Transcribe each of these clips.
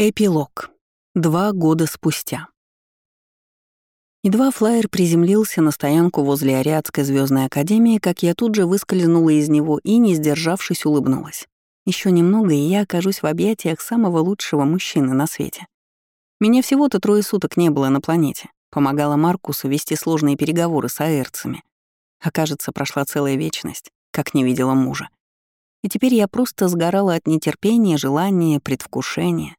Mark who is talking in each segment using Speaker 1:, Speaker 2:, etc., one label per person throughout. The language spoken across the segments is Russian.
Speaker 1: Эпилог. Два года спустя. Едва флайер приземлился на стоянку возле Ариадской звездной академии, как я тут же выскользнула из него и, не сдержавшись, улыбнулась. Еще немного, и я окажусь в объятиях самого лучшего мужчины на свете. Меня всего-то трое суток не было на планете. Помогала Маркусу вести сложные переговоры с аэрцами. Окажется, прошла целая вечность, как не видела мужа. И теперь я просто сгорала от нетерпения, желания, предвкушения.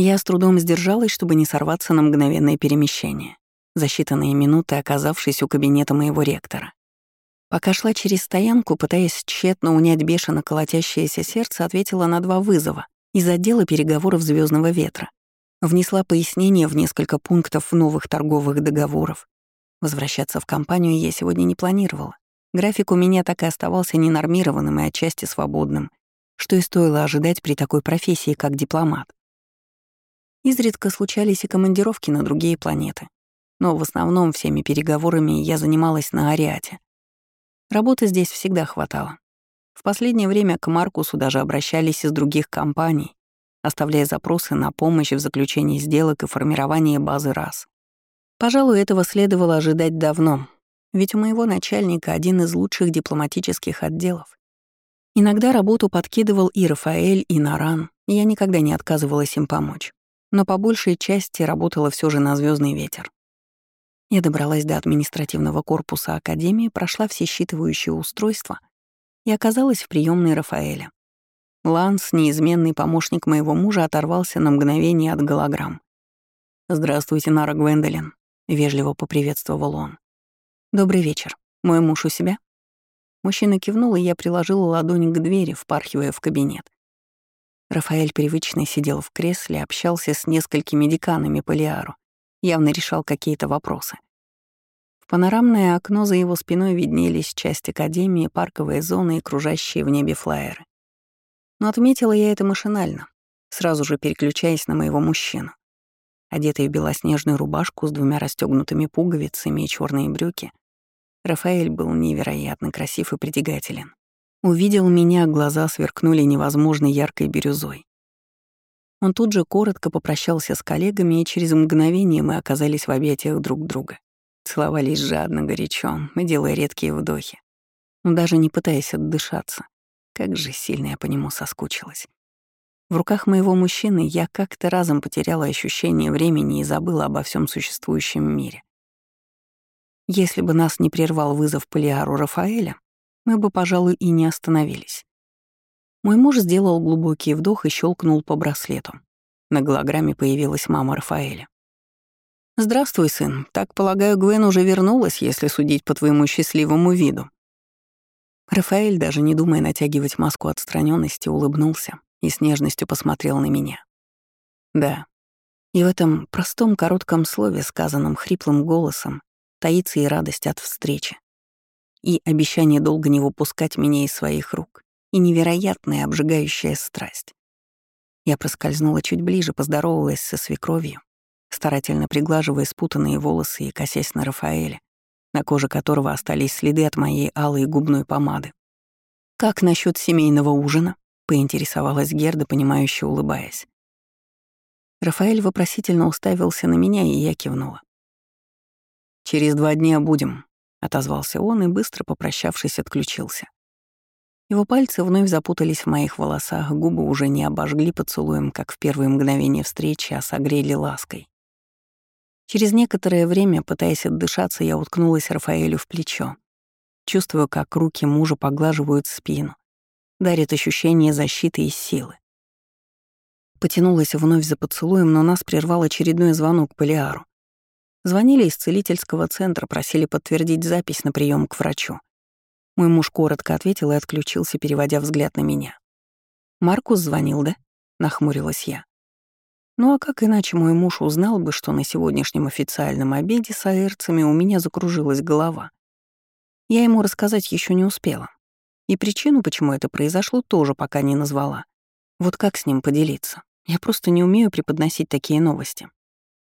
Speaker 1: Я с трудом сдержалась, чтобы не сорваться на мгновенное перемещение, за считанные минуты оказавшись у кабинета моего ректора. Пока шла через стоянку, пытаясь тщетно унять бешено колотящееся сердце, ответила на два вызова из отдела переговоров звездного ветра. Внесла пояснение в несколько пунктов новых торговых договоров. Возвращаться в компанию я сегодня не планировала. График у меня так и оставался ненормированным и отчасти свободным, что и стоило ожидать при такой профессии, как дипломат. Изредка случались и командировки на другие планеты. Но в основном всеми переговорами я занималась на Ариате. Работы здесь всегда хватало. В последнее время к Маркусу даже обращались из других компаний, оставляя запросы на помощь в заключении сделок и формировании базы РАС. Пожалуй, этого следовало ожидать давно, ведь у моего начальника один из лучших дипломатических отделов. Иногда работу подкидывал и Рафаэль, и Наран, и я никогда не отказывалась им помочь но по большей части работала все же на звездный ветер. Я добралась до административного корпуса Академии, прошла все считывающие устройства и оказалась в приемной Рафаэля. Ланс, неизменный помощник моего мужа, оторвался на мгновение от голограмм. «Здравствуйте, Нара Гвендолин», — вежливо поприветствовал он. «Добрый вечер. Мой муж у себя?» Мужчина кивнул, и я приложила ладонь к двери, впархивая в кабинет. Рафаэль привычно сидел в кресле, общался с несколькими деканами по Лиару, явно решал какие-то вопросы. В панорамное окно за его спиной виднелись часть Академии, парковые зоны и кружащие в небе флайеры. Но отметила я это машинально, сразу же переключаясь на моего мужчину. Одетый в белоснежную рубашку с двумя расстегнутыми пуговицами и черные брюки, Рафаэль был невероятно красив и притягателен. Увидел меня, глаза сверкнули невозможно яркой бирюзой. Он тут же коротко попрощался с коллегами, и через мгновение мы оказались в объятиях друг друга. Целовались жадно, горячо, делая редкие вдохи. Даже не пытаясь отдышаться. Как же сильно я по нему соскучилась. В руках моего мужчины я как-то разом потеряла ощущение времени и забыла обо всем существующем мире. Если бы нас не прервал вызов Полиару Рафаэля, мы бы, пожалуй, и не остановились. Мой муж сделал глубокий вдох и щелкнул по браслету. На голограмме появилась мама Рафаэля. «Здравствуй, сын. Так, полагаю, Гвен уже вернулась, если судить по твоему счастливому виду». Рафаэль, даже не думая натягивать маску отстраненности, улыбнулся и с нежностью посмотрел на меня. «Да». И в этом простом коротком слове, сказанном хриплым голосом, таится и радость от встречи и обещание долго не выпускать меня из своих рук, и невероятная обжигающая страсть. Я проскользнула чуть ближе, поздоровалась со свекровью, старательно приглаживая спутанные волосы и косясь на Рафаэля, на коже которого остались следы от моей алой губной помады. «Как насчет семейного ужина?» — поинтересовалась Герда, понимающе улыбаясь. Рафаэль вопросительно уставился на меня, и я кивнула. «Через два дня будем», — отозвался он и, быстро попрощавшись, отключился. Его пальцы вновь запутались в моих волосах, губы уже не обожгли поцелуем, как в первые мгновения встречи, а согрели лаской. Через некоторое время, пытаясь отдышаться, я уткнулась Рафаэлю в плечо. Чувствую, как руки мужа поглаживают спину, дарят ощущение защиты и силы. Потянулась вновь за поцелуем, но нас прервал очередной звонок Полиару. Звонили из целительского центра, просили подтвердить запись на прием к врачу. Мой муж коротко ответил и отключился, переводя взгляд на меня. «Маркус звонил, да?» — нахмурилась я. Ну а как иначе мой муж узнал бы, что на сегодняшнем официальном обеде с аэрцами у меня закружилась голова? Я ему рассказать еще не успела. И причину, почему это произошло, тоже пока не назвала. Вот как с ним поделиться? Я просто не умею преподносить такие новости.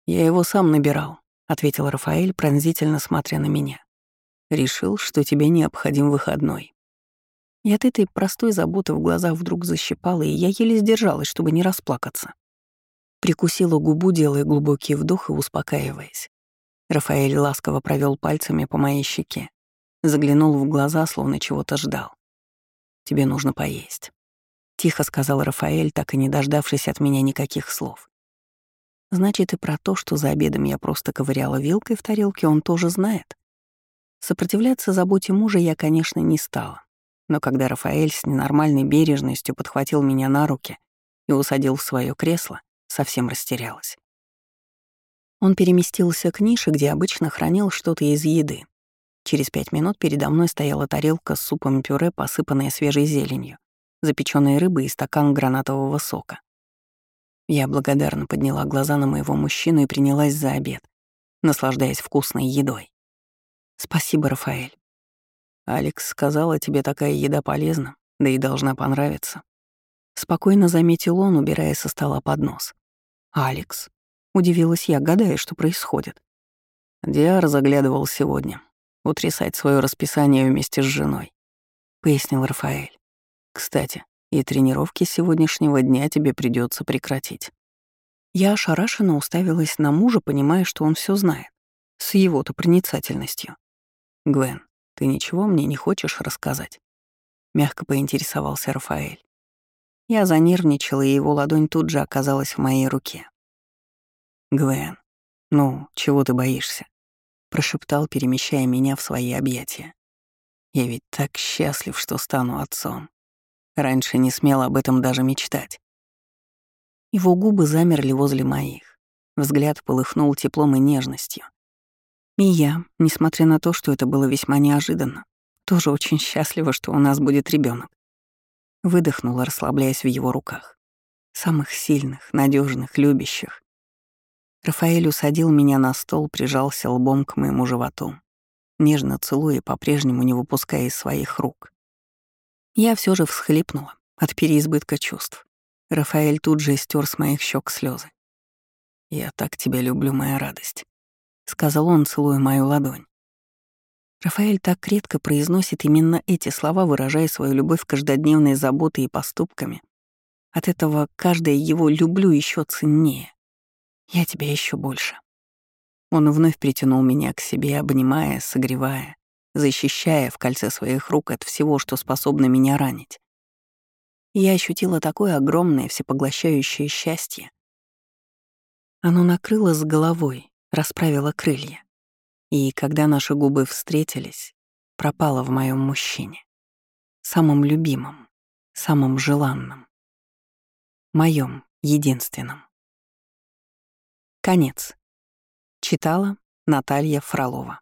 Speaker 1: Я его сам набирал, — ответил Рафаэль, пронзительно смотря на меня. «Решил, что тебе необходим выходной». И от этой простой заботы в глазах вдруг защипала, и я еле сдержалась, чтобы не расплакаться. Прикусила губу, делая глубокий вдох и успокаиваясь. Рафаэль ласково провел пальцами по моей щеке, заглянул в глаза, словно чего-то ждал. «Тебе нужно поесть», — тихо сказал Рафаэль, так и не дождавшись от меня никаких слов. Значит, и про то, что за обедом я просто ковыряла вилкой в тарелке, он тоже знает. Сопротивляться заботе мужа я, конечно, не стала. Но когда Рафаэль с ненормальной бережностью подхватил меня на руки и усадил в свое кресло, совсем растерялась. Он переместился к нише, где обычно хранил что-то из еды. Через пять минут передо мной стояла тарелка с супом-пюре, посыпанная свежей зеленью, запеченной рыбой и стакан гранатового сока. Я благодарно подняла глаза на моего мужчину и принялась за обед, наслаждаясь вкусной едой. «Спасибо, Рафаэль». «Алекс сказала, тебе такая еда полезна, да и должна понравиться». Спокойно заметил он, убирая со стола поднос. «Алекс». Удивилась я, гадая, что происходит. Диар заглядывал сегодня. Утрясать свое расписание вместе с женой. Пояснил Рафаэль. Кстати, и тренировки сегодняшнего дня тебе придется прекратить. Я ошарашенно уставилась на мужа, понимая, что он все знает. С его-то проницательностью. «Гвен, ты ничего мне не хочешь рассказать?» Мягко поинтересовался Рафаэль. Я занервничала, и его ладонь тут же оказалась в моей руке. «Гвен, ну, чего ты боишься?» Прошептал, перемещая меня в свои объятия. «Я ведь так счастлив, что стану отцом. Раньше не смел об этом даже мечтать». Его губы замерли возле моих. Взгляд полыхнул теплом и нежностью. И я, несмотря на то, что это было весьма неожиданно, тоже очень счастлива, что у нас будет ребенок. Выдохнула, расслабляясь в его руках. Самых сильных, надежных, любящих. Рафаэль усадил меня на стол, прижался лбом к моему животу, нежно целуя, по-прежнему не выпуская из своих рук. Я все же всхлипнула от переизбытка чувств. Рафаэль тут же стер с моих щек слезы. «Я так тебя люблю, моя радость», — сказал он, целуя мою ладонь. Рафаэль так редко произносит именно эти слова, выражая свою любовь каждодневной заботой и поступками. От этого каждое его «люблю» еще ценнее. Я тебя еще больше. Он вновь притянул меня к себе, обнимая, согревая, защищая в кольце своих рук от всего, что способно меня ранить. Я ощутила такое огромное, всепоглощающее счастье. Оно накрыло с головой, расправила крылья. И когда наши губы встретились, пропала в моем мужчине. Самым любимым, самым желанным. Моем единственном. Конец. Читала Наталья Фролова.